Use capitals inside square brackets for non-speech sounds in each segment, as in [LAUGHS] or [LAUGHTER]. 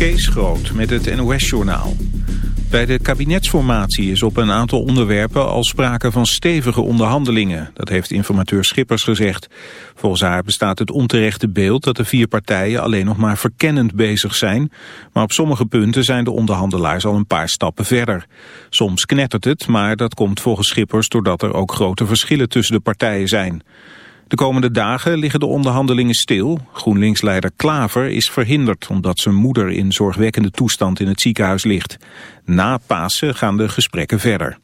Kees Groot met het NOS-journaal. Bij de kabinetsformatie is op een aantal onderwerpen al sprake van stevige onderhandelingen. Dat heeft informateur Schippers gezegd. Volgens haar bestaat het onterechte beeld dat de vier partijen alleen nog maar verkennend bezig zijn. Maar op sommige punten zijn de onderhandelaars al een paar stappen verder. Soms knettert het, maar dat komt volgens Schippers doordat er ook grote verschillen tussen de partijen zijn. De komende dagen liggen de onderhandelingen stil. GroenLinks-leider Klaver is verhinderd omdat zijn moeder in zorgwekkende toestand in het ziekenhuis ligt. Na Pasen gaan de gesprekken verder.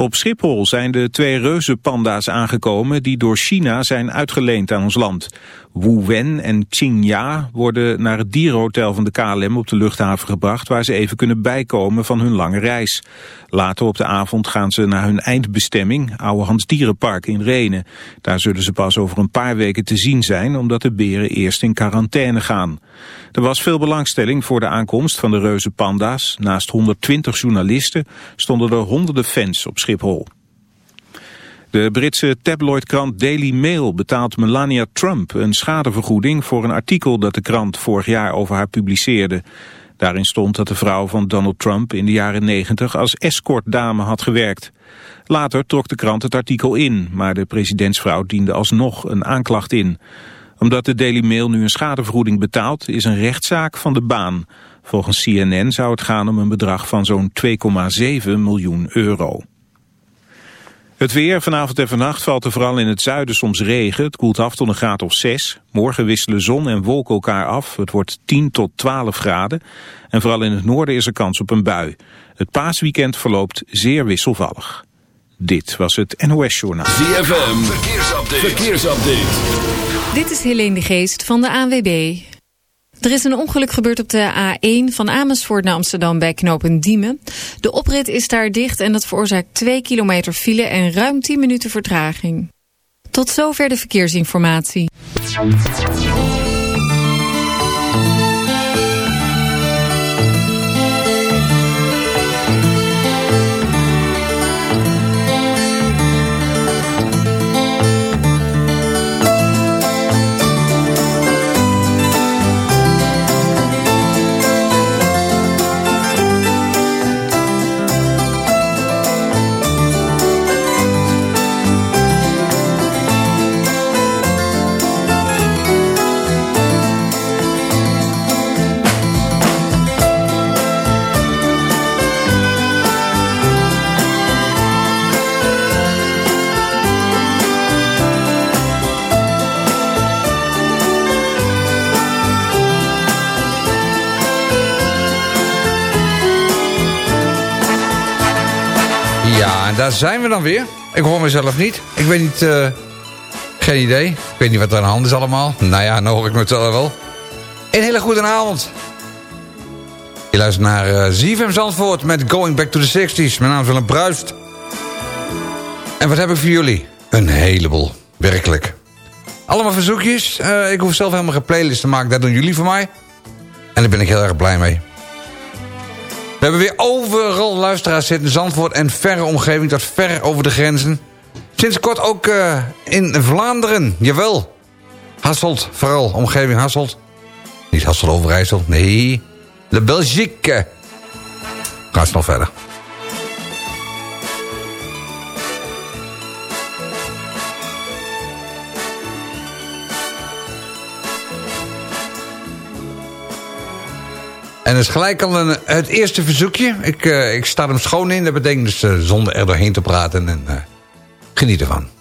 Op Schiphol zijn de twee reuzenpanda's aangekomen die door China zijn uitgeleend aan ons land. Wu Wen en Qingya worden naar het dierenhotel van de KLM op de luchthaven gebracht... waar ze even kunnen bijkomen van hun lange reis. Later op de avond gaan ze naar hun eindbestemming, Ouwehands Dierenpark in Renen. Daar zullen ze pas over een paar weken te zien zijn... omdat de beren eerst in quarantaine gaan. Er was veel belangstelling voor de aankomst van de reuzenpanda's. Naast 120 journalisten stonden er honderden fans op Schiphol. De Britse tabloidkrant Daily Mail betaalt Melania Trump een schadevergoeding voor een artikel dat de krant vorig jaar over haar publiceerde. Daarin stond dat de vrouw van Donald Trump in de jaren 90 als escortdame had gewerkt. Later trok de krant het artikel in, maar de presidentsvrouw diende alsnog een aanklacht in. Omdat de Daily Mail nu een schadevergoeding betaalt, is een rechtszaak van de baan. Volgens CNN zou het gaan om een bedrag van zo'n 2,7 miljoen euro. Het weer, vanavond en vannacht valt er vooral in het zuiden soms regen. Het koelt af tot een graad of 6. Morgen wisselen zon en wolken elkaar af. Het wordt 10 tot 12 graden. En vooral in het noorden is er kans op een bui. Het paasweekend verloopt zeer wisselvallig. Dit was het NOS Journaal. ZFM, verkeersupdate. verkeersupdate. Dit is Helene de Geest van de ANWB. Er is een ongeluk gebeurd op de A1 van Amersfoort naar Amsterdam bij knooppunt Diemen. De oprit is daar dicht en dat veroorzaakt 2 kilometer file en ruim 10 minuten vertraging. Tot zover de verkeersinformatie. Daar zijn we dan weer. Ik hoor mezelf niet. Ik weet niet... Uh, geen idee. Ik weet niet wat er aan de hand is allemaal. Nou ja, nou hoor ik mezelf wel. Een hele goede avond. Je luistert naar uh, ZFM Zandvoort met Going Back to the 60s. Mijn naam is Willem Bruist. En wat heb ik voor jullie? Een heleboel. Werkelijk. Allemaal verzoekjes. Uh, ik hoef zelf helemaal geen playlist te maken. Dat doen jullie voor mij. En daar ben ik heel erg blij mee. We hebben weer overal luisteraars zitten. Zandvoort en verre omgeving tot ver over de grenzen. Sinds kort ook uh, in Vlaanderen. Jawel. Hasselt, vooral. Omgeving Hasselt. Niet Hasselt Overijssel. Nee. De Belgique. Ga snel verder. En dat is gelijk al een, het eerste verzoekje. Ik, uh, ik sta hem schoon in. Dat betekent dus uh, zonder er doorheen te praten. En uh, geniet ervan.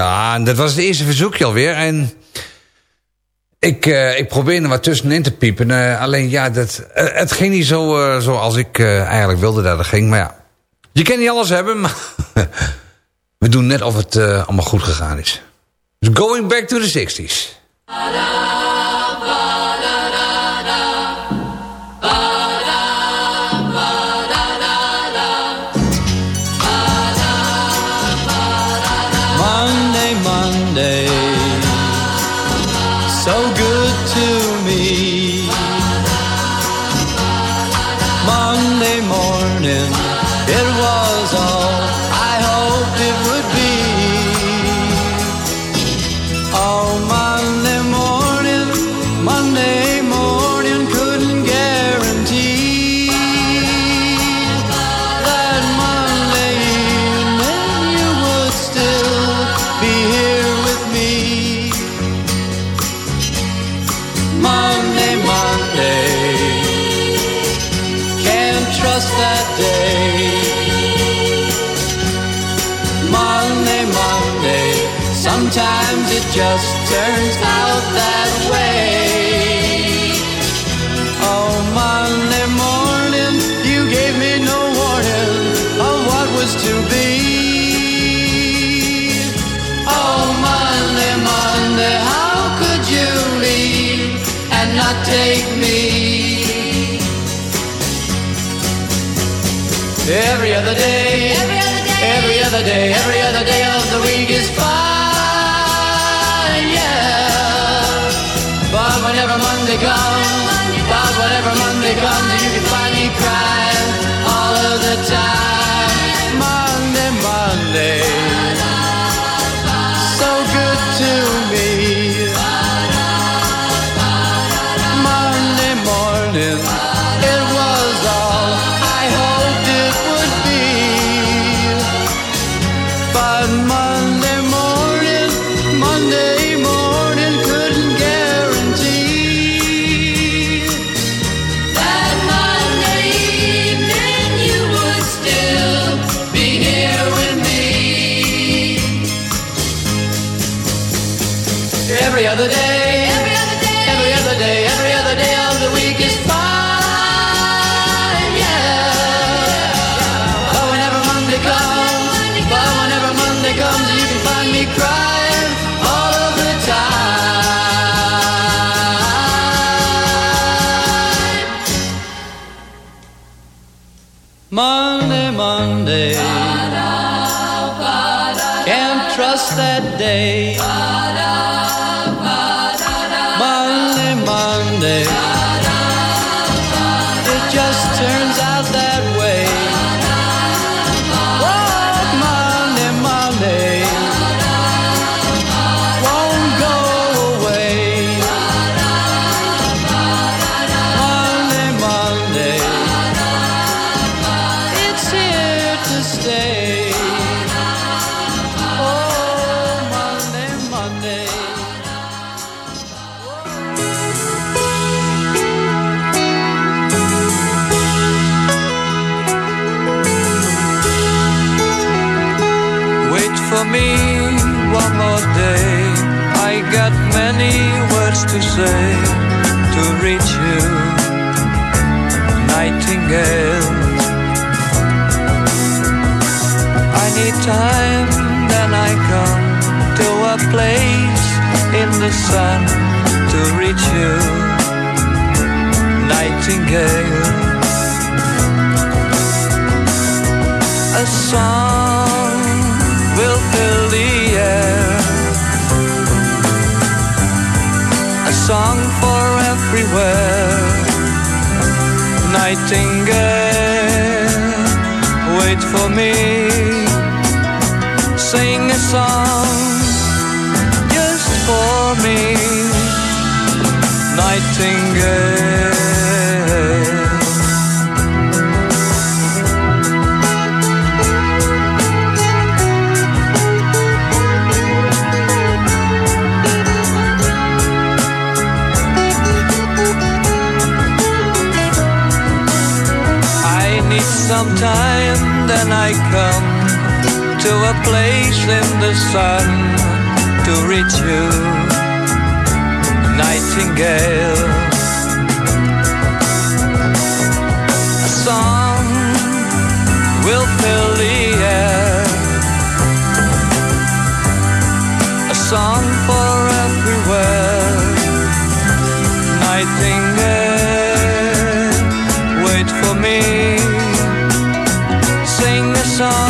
Ja, dat was het eerste verzoekje alweer. En ik, uh, ik probeerde wat tussenin te piepen. Eh, alleen ja, dat, eh, het ging niet zo zoals ik eigenlijk wilde dat het ging. Maar ja, je kan niet alles hebben. Maar [LAUGHS] we doen net of het allemaal goed gegaan is. Dus going back to the 60s. Nightingale. I need time, then I come to a place in the sun to reach you, Nightingale. A song will fill the air. A song for everywhere. Nightingale, wait for me. Sing a song just for me. Nightingale. Time, then I come to a place in the sun to reach you, Nightingale. A song will fill the air, a song for everywhere, Nightingale. sun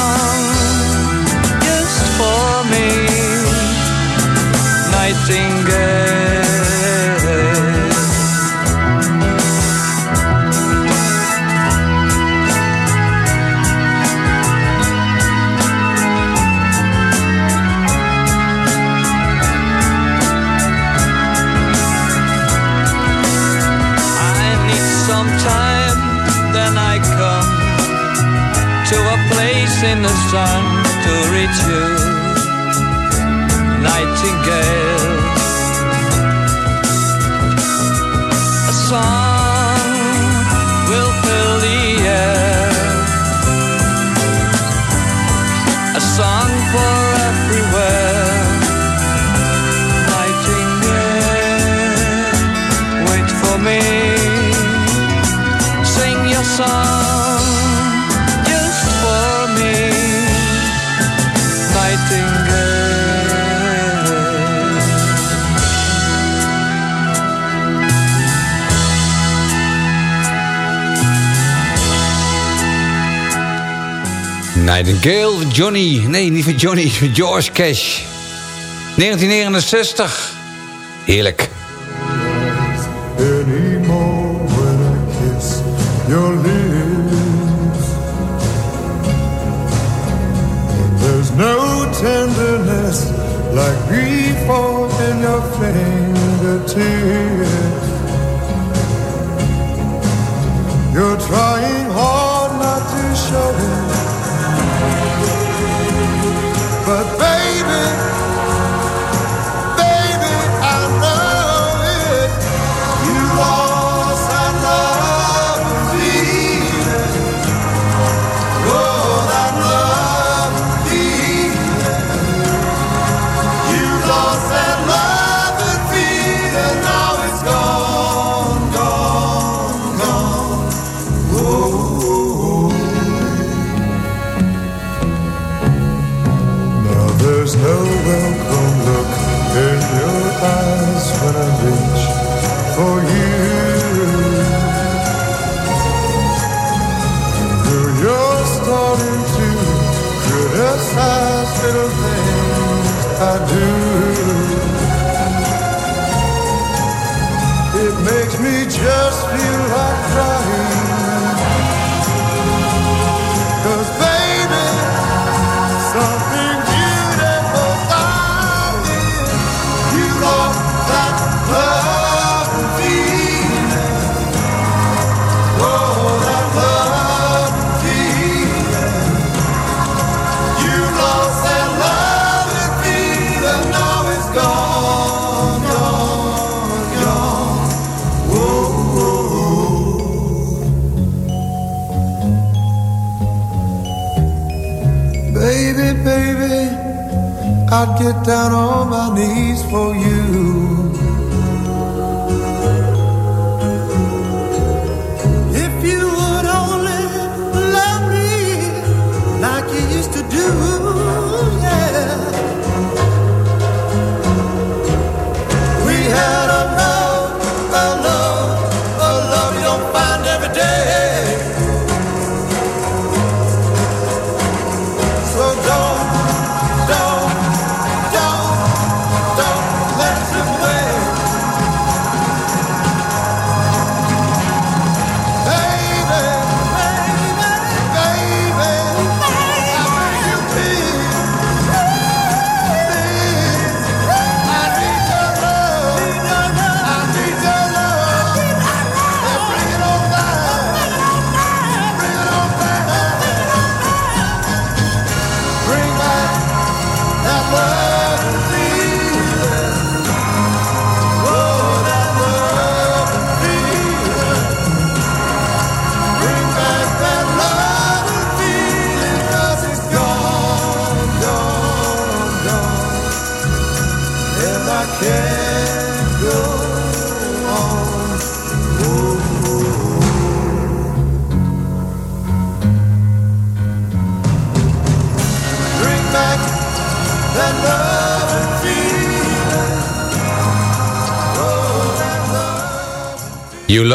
in the sun to reach you, Nightingale. Nightingale, Johnny. Nee, niet van Johnny, van George Cash. 1969. Heerlijk. anymore kiss your lips. There's no tenderness like before in your fingertips. You're trying hard not to show it, but baby.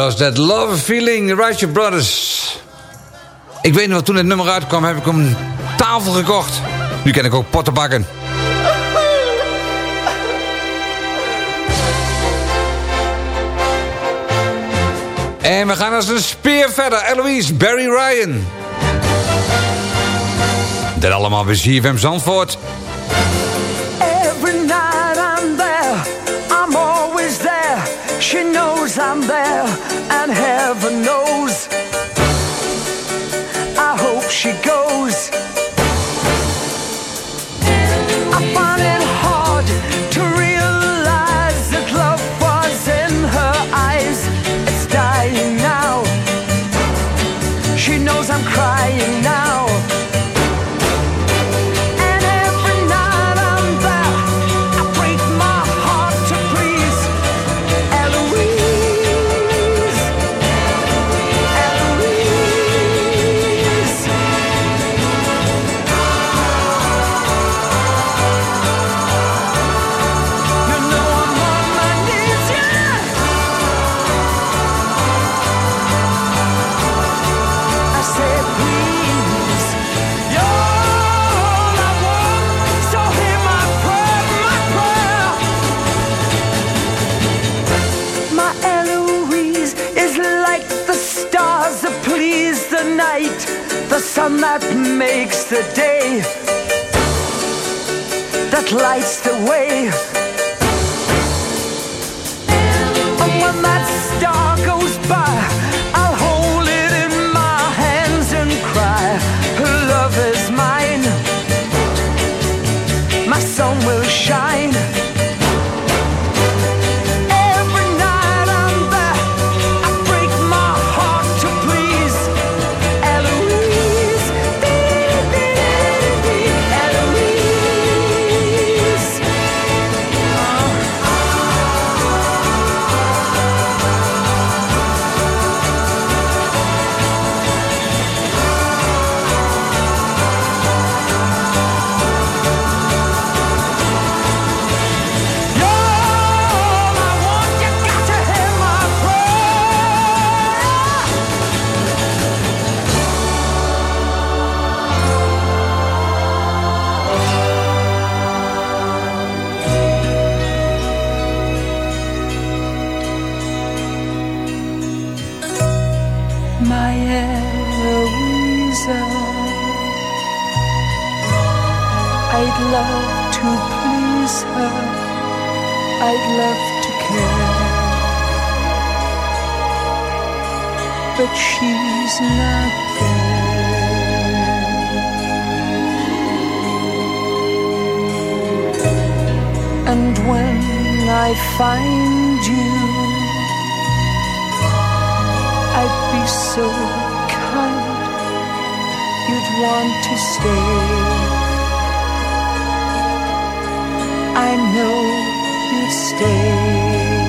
Lost that love feeling, Righteous Brothers. Ik weet nog, toen het nummer uitkwam, heb ik een tafel gekocht. Nu ken ik ook potten bakken. En we gaan als een speer verder. Eloise, Barry Ryan. Dat allemaal bij ZFM Zandvoort. Every night I'm there, I'm always there. She knows I'm there, and heaven I'd love to care, but she's not there. And when I find you, I'd be so kind, you'd want to stay. I know stay.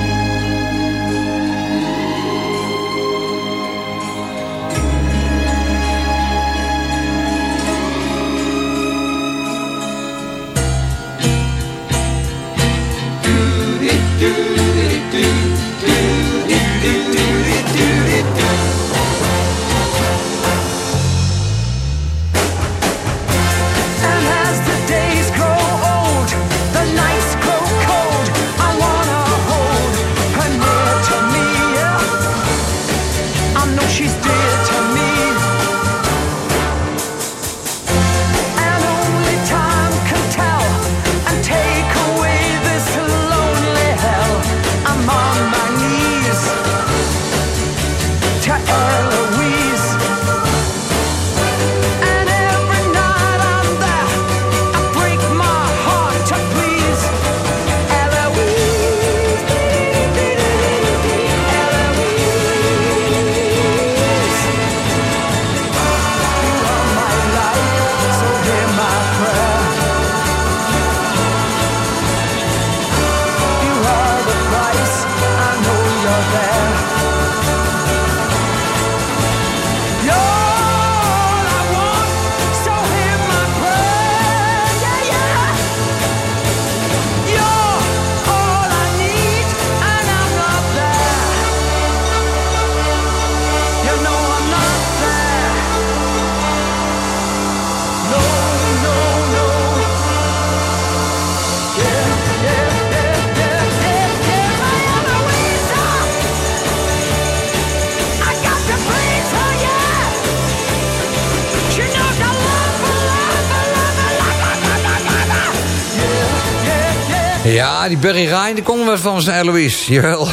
Ja, die Barry Ryan, die komt wel van zijn Eloise. Jawel.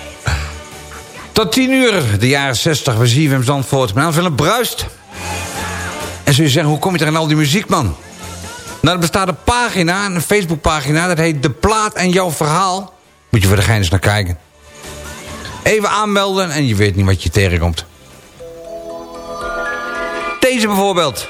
[LAUGHS] Tot 10 uur, de jaren 60, we zien hem Zandvoort. Mijn naam is Willem Bruist. En zul je zeggen, hoe kom je er aan al die muziek, man? Nou, er bestaat een pagina, een Facebookpagina... dat heet De Plaat en Jouw Verhaal. Moet je voor de gein eens naar kijken. Even aanmelden en je weet niet wat je tegenkomt. Deze bijvoorbeeld.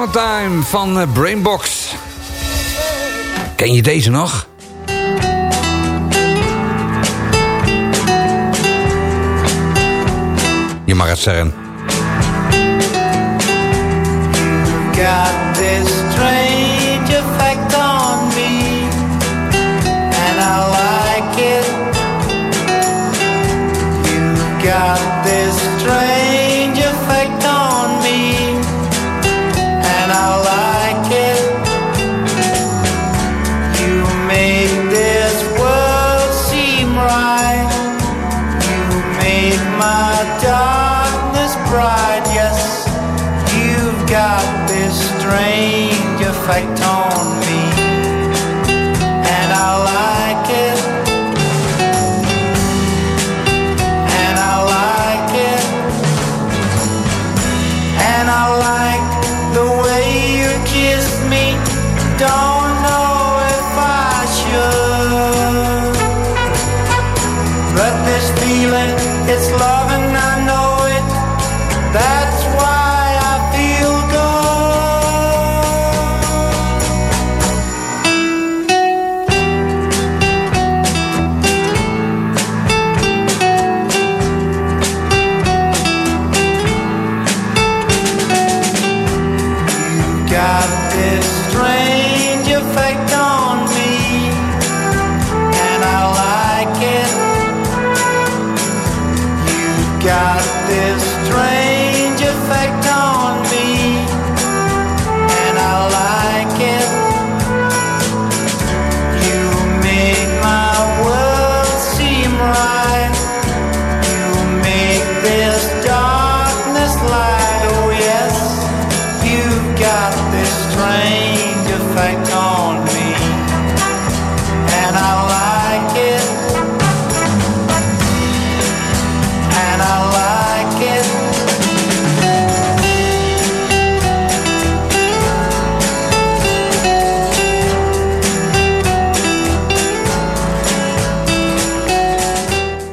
Summertime van eh, Brainbox. Ken je deze nog? Je mag het zeggen.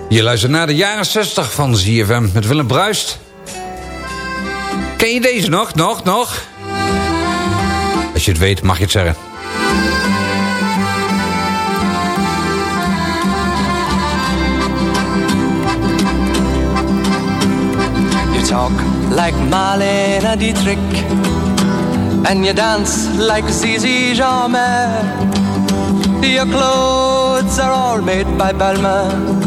Je luistert naar de jaren 60 van ZFM met Willem Bruist. Ken je deze nog? Nog? Nog? Als je het weet, mag je het zeggen. You talk like Marlene Dietrich, and you dance like Zizi Jamais. Your clothes are all made by Balmain,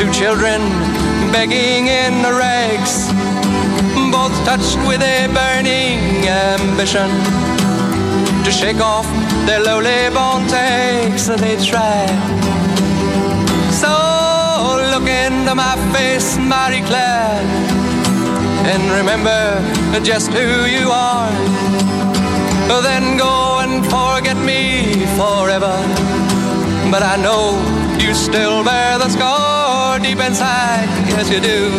Two children begging in the rags, both touched with a burning ambition to shake off their lowly born takes. They try. So look into my face, Marie Claire, and remember just who you are. Then go and forget me forever. But I know you still bear the scar deep inside, yes you do.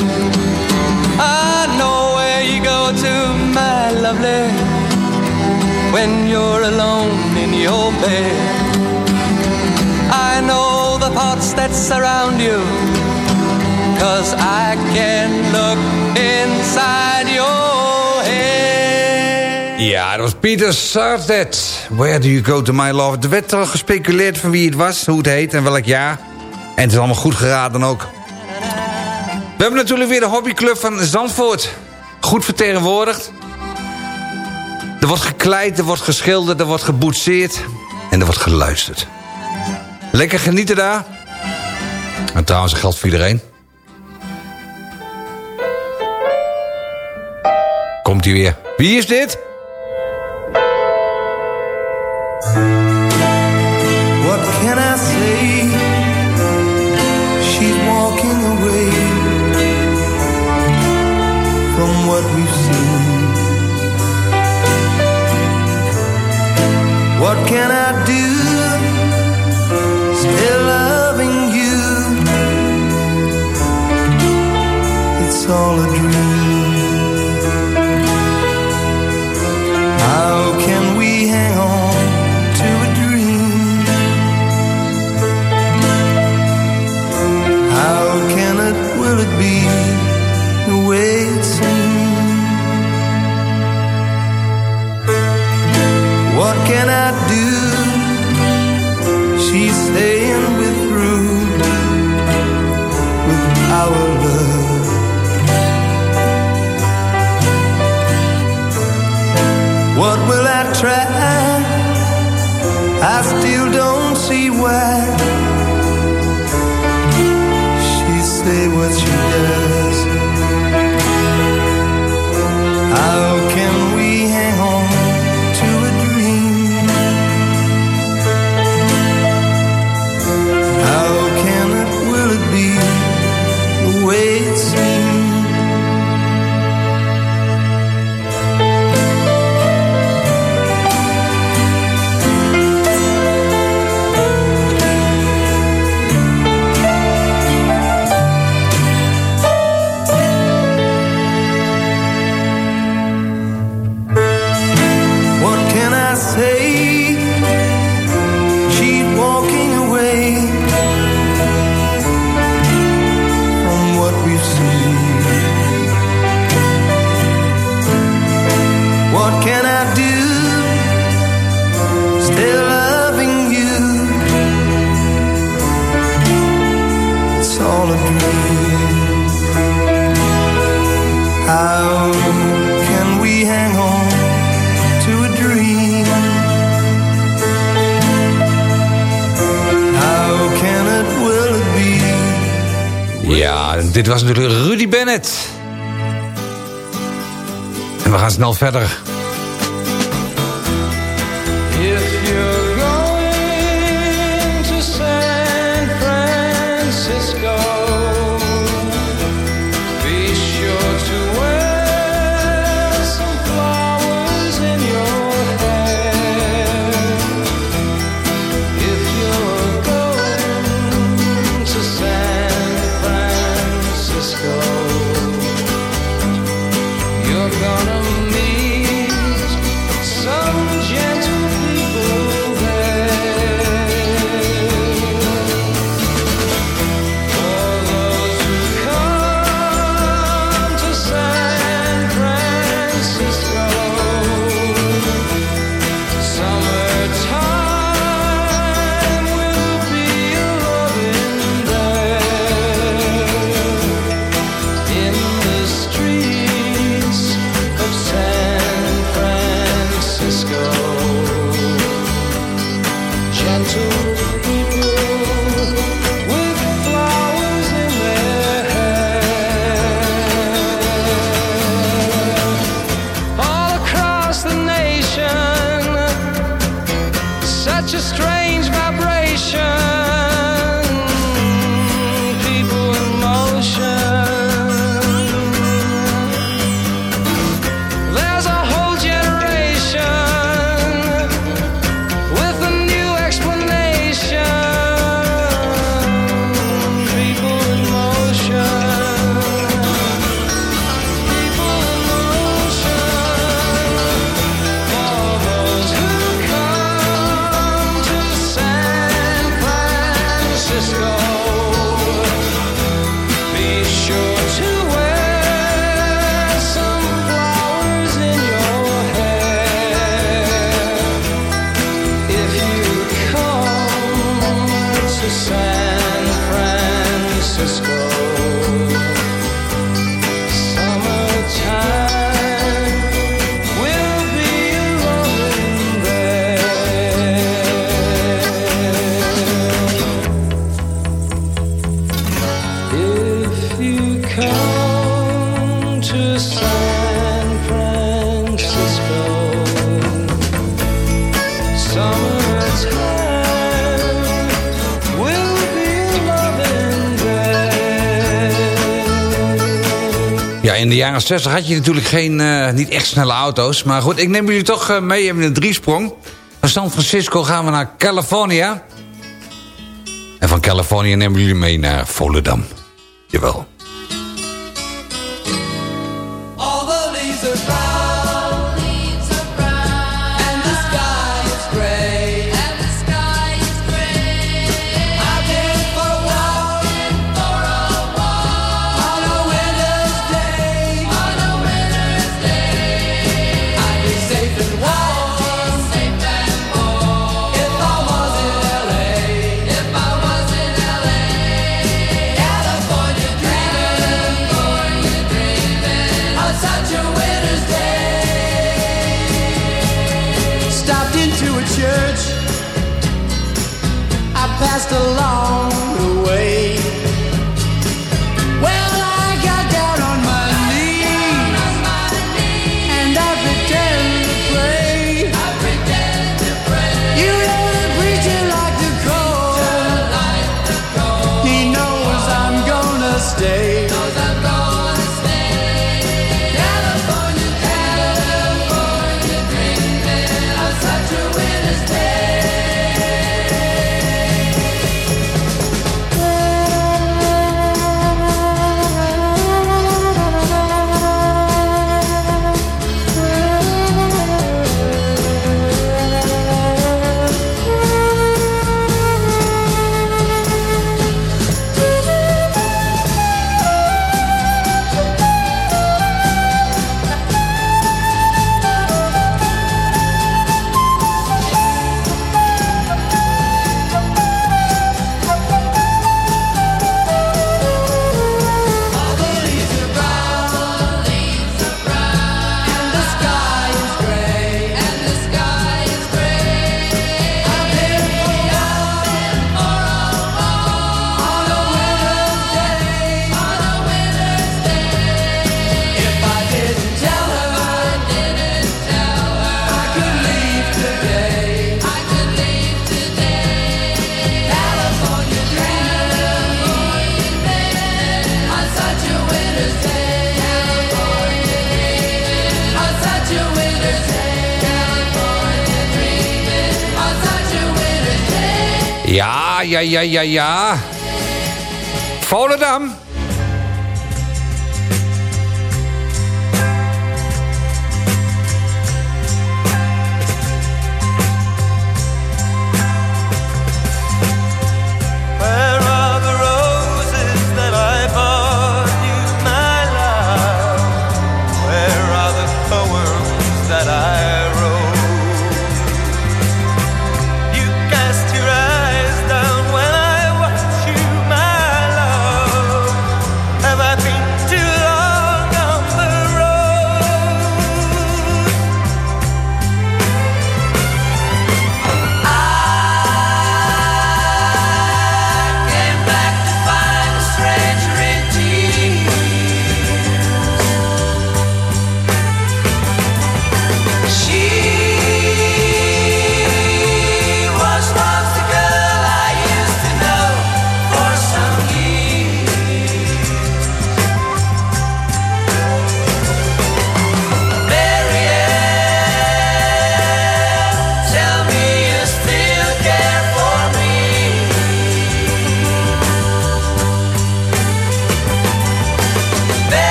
I know where you go to, my lovely, when you're alone in your bed. I know the thoughts that surround you, cause I can look inside your. Ja, dat was Peter Sartet. Where do you go to my love? Er werd al gespeculeerd van wie het was, hoe het heet en welk jaar. En het is allemaal goed geraden ook. We hebben natuurlijk weer de hobbyclub van Zandvoort. Goed vertegenwoordigd. Er wordt gekleid, er wordt geschilderd, er wordt geboetseerd. En er wordt geluisterd. Lekker genieten daar. En trouwens, dat geldt voor iedereen. Komt hij weer. Wie is dit? Was natuurlijk Rudy Bennett. En we gaan snel verder. If you're going to San Francisco, jaren 60 had je natuurlijk geen, eh, niet echt snelle auto's. Maar goed, ik neem jullie toch eh, mee in een driesprong. Van San Francisco gaan we naar California. En van Californië nemen jullie mee naar Volendam. Jawel. ja, ja. Volendam.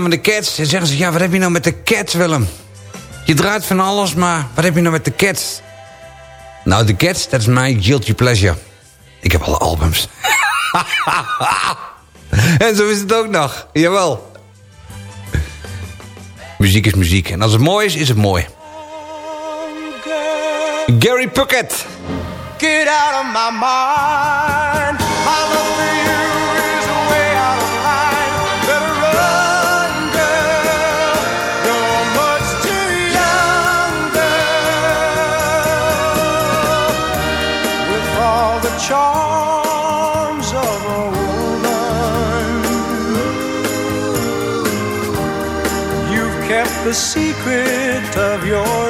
Van de Cats. Dan zeggen ze, ja, wat heb je nou met de Cats, Willem? Je draait van alles, maar wat heb je nou met de Cats? Nou, de Cats, dat is mijn guilty pleasure. Ik heb alle albums. [LAUGHS] en zo is het ook nog. Jawel. Muziek is muziek. En als het mooi is, is het mooi. Gary Puckett. Get out of my mind. The secret of your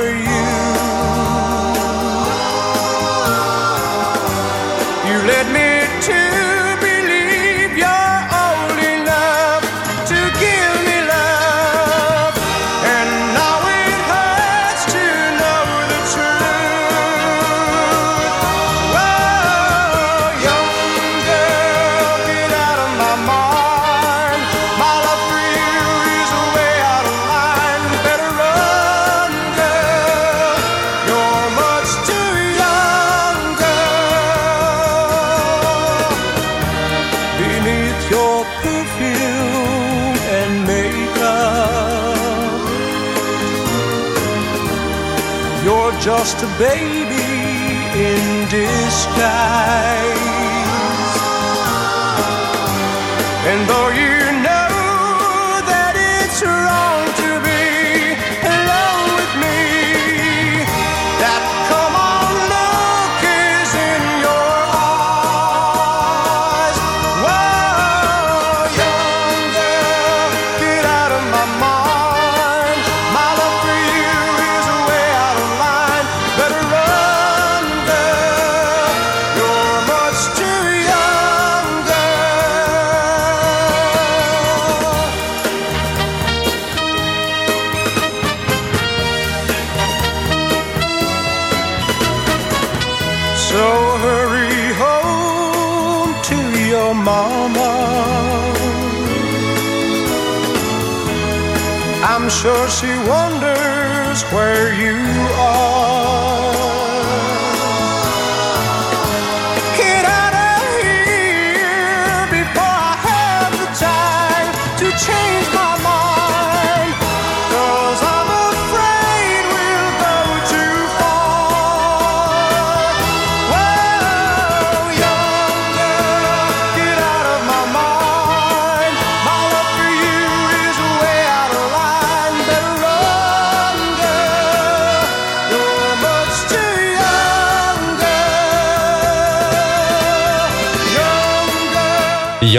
baby your mama. I'm sure she wonders where you are.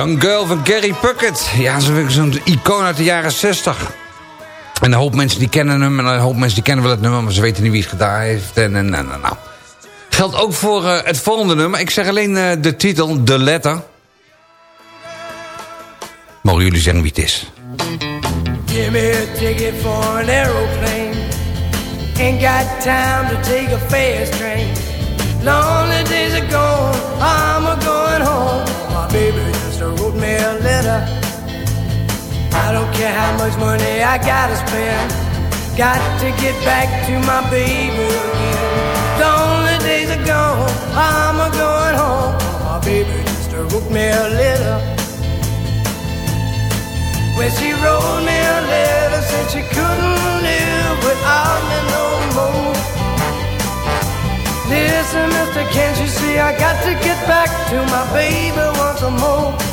Young Girl van Gary Puckett. Ja, zo- zo'n icoon uit de jaren 60. En een hoop mensen die kennen hem. En een hoop mensen die kennen wel het nummer. Maar ze weten niet wie het gedaan heeft. En, en, en, en, nou. Geldt ook voor eh, het volgende nummer. Ik zeg alleen eh, de titel, de letter. Mogen jullie zeggen wie het is? Give me a ticket for an aeroplane. Ain't got time to take a fast train. Lonely days are gone, I'm a going home. My baby just wrote me a letter. I don't care how much money I gotta spend. Got to get back to my baby again. The Lonely days are gone, I'm a going home. My baby just wrote me a letter. When she wrote me a letter, said she couldn't live without me no more. Listen, mister, can't you see I got to get back to my baby once more?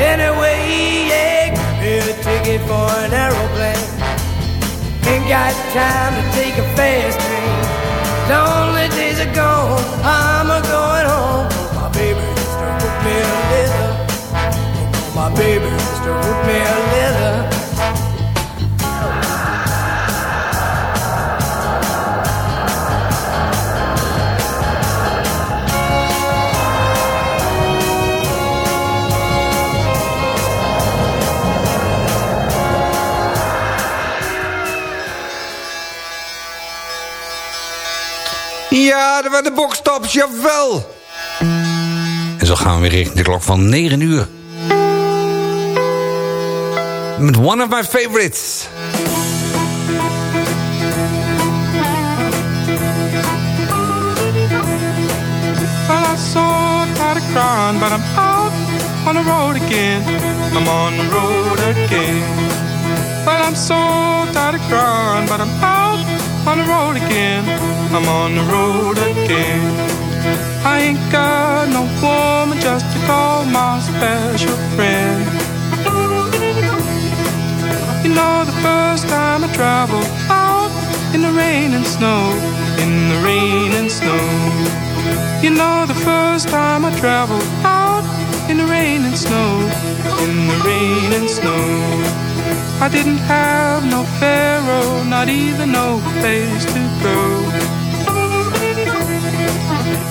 Anyway, yeah, me a ticket for an aeroplane. Ain't got time to take a fast train. Lonely days are gone, I'm a going home. My baby just wrote me a letter. My baby just wrote me a letter. Naar de boxtops, jawel! En zo gaan we weer richting de klok van 9 uur. Met one of my favorites. Well, I tired of crying, but I'm out on the road again. I'm on the road again. Well, I'm so tired of crying, but I'm out on the road again. I'm on the road again. I ain't got no woman just to call my special friend. You know, the first time I traveled out in the rain and snow, in the rain and snow. You know, the first time I traveled out in the rain and snow, in the rain and snow. I didn't have no pharaoh, not even no place to go.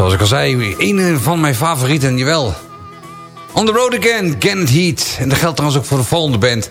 Zoals ik al zei, een van mijn favorieten, jawel. On the road again, Kenneth Heat. En dat geldt trouwens ook voor de volgende band.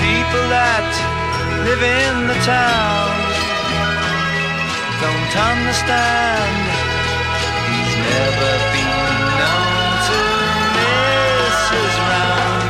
people that live in the town don't understand. He's never been known to miss his round.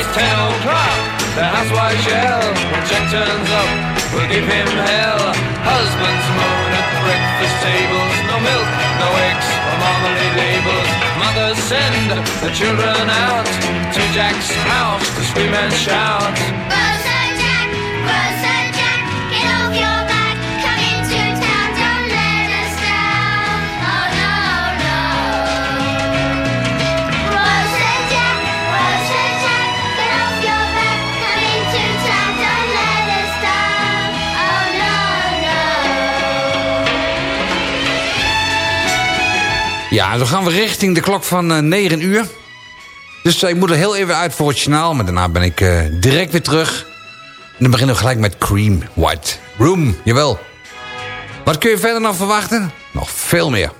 It's ten o'clock, the housewife yell. When Jack turns up, we'll give him hell. Husbands moan at breakfast tables. No milk, no eggs, or marmalade labels. Mothers send the children out to Jack's house to scream and shout. Grocer Jack, Grocer Ja, zo gaan we richting de klok van eh, 9 uur. Dus eh, ik moet er heel even uit voor het journaal. Maar daarna ben ik eh, direct weer terug. En dan beginnen we gelijk met Cream White Room. Jawel. Wat kun je verder nog verwachten? Nog veel meer.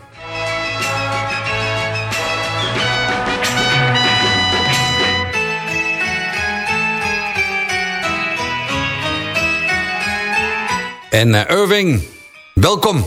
En eh, Irving, welkom.